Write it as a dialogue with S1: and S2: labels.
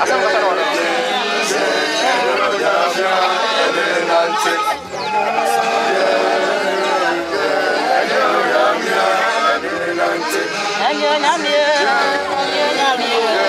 S1: Asal kata. Yeah.